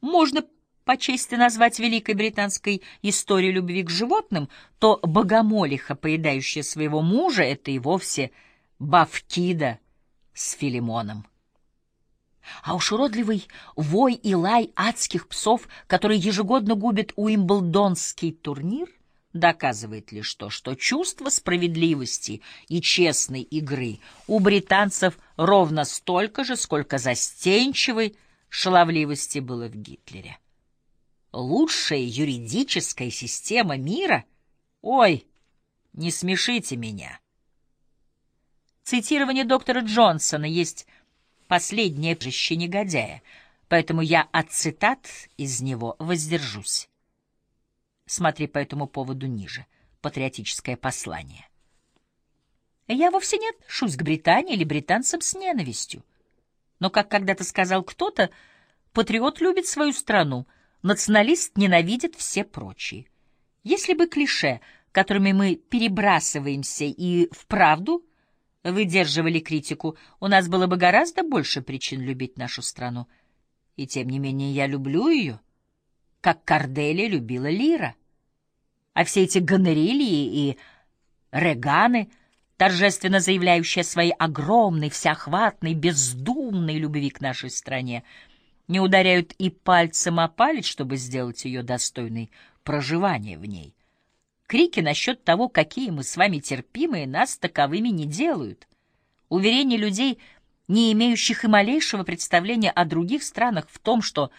можно по чести назвать великой британской историей любви к животным, то богомолиха, поедающая своего мужа, это и вовсе Бавкида с Филимоном. А уж уродливый вой и лай адских псов, который ежегодно губит Уимблдонский турнир, доказывает лишь то, что чувство справедливости и честной игры у британцев ровно столько же, сколько застенчивой шаловливости было в Гитлере. Лучшая юридическая система мира? Ой, не смешите меня. Цитирование доктора Джонсона есть последнее прыще негодяя, поэтому я от цитат из него воздержусь. Смотри по этому поводу ниже. Патриотическое послание. Я вовсе не отношусь к Британии или британцам с ненавистью. Но, как когда-то сказал кто-то, патриот любит свою страну, националист ненавидит все прочие. Если бы клише, которыми мы перебрасываемся и вправду выдерживали критику, у нас было бы гораздо больше причин любить нашу страну. И тем не менее я люблю ее, как Корделия любила Лира. А все эти гонорилии и реганы, торжественно заявляющие о своей огромной, всеохватной, бездумной любви к нашей стране, не ударяют и пальцем о палец, чтобы сделать ее достойной проживания в ней. Крики насчет того, какие мы с вами терпимые, нас таковыми не делают. Уверение людей, не имеющих и малейшего представления о других странах в том, что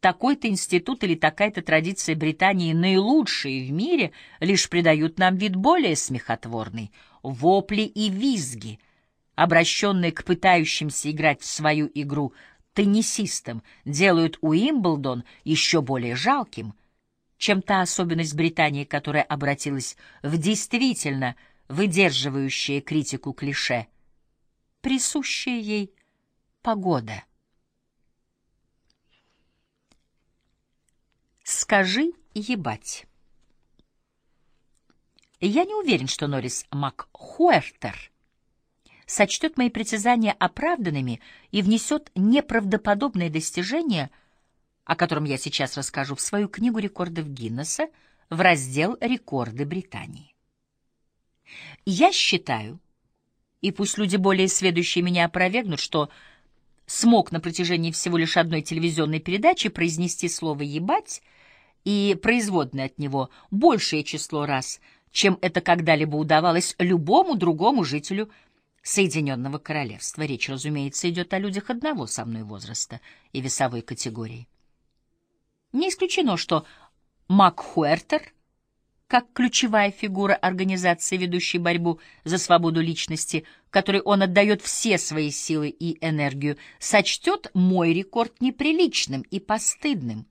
такой-то институт или такая-то традиция Британии наилучшие в мире, лишь придают нам вид более смехотворный. Вопли и визги, обращенные к пытающимся играть в свою игру теннисистам, делают Уимблдон еще более жалким — чем та особенность Британии, которая обратилась в действительно выдерживающее критику клише, присущая ей погода. Скажи ебать. Я не уверен, что Норрис МакХуэртер сочтет мои притязания оправданными и внесет неправдоподобные достижения — о котором я сейчас расскажу, в свою книгу рекордов Гиннесса в раздел «Рекорды Британии». Я считаю, и пусть люди более сведущие меня опровергнут, что смог на протяжении всего лишь одной телевизионной передачи произнести слово «ебать» и производное от него большее число раз, чем это когда-либо удавалось любому другому жителю Соединенного Королевства. Речь, разумеется, идет о людях одного со мной возраста и весовой категории. Не исключено, что МакХуэртер, как ключевая фигура организации, ведущей борьбу за свободу личности, которой он отдает все свои силы и энергию, сочтет мой рекорд неприличным и постыдным.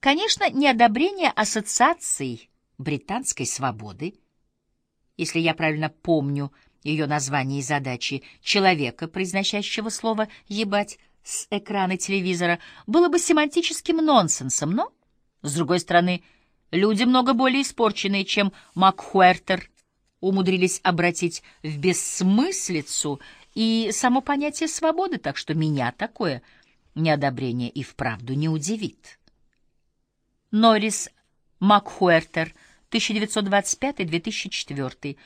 Конечно, неодобрение ассоциаций британской свободы, если я правильно помню ее название и задачи, человека, произносящего слово «ебать», с экрана телевизора было бы семантическим нонсенсом, но, с другой стороны, люди много более испорченные, чем Макхуэртер, умудрились обратить в бессмыслицу и само понятие свободы, так что меня такое неодобрение и вправду не удивит. Норрис Макхуэртер, 1925-2004,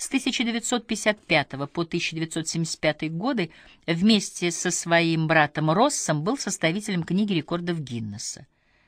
с 1955 по 1975 годы вместе со своим братом Россом был составителем книги рекордов Гиннесса.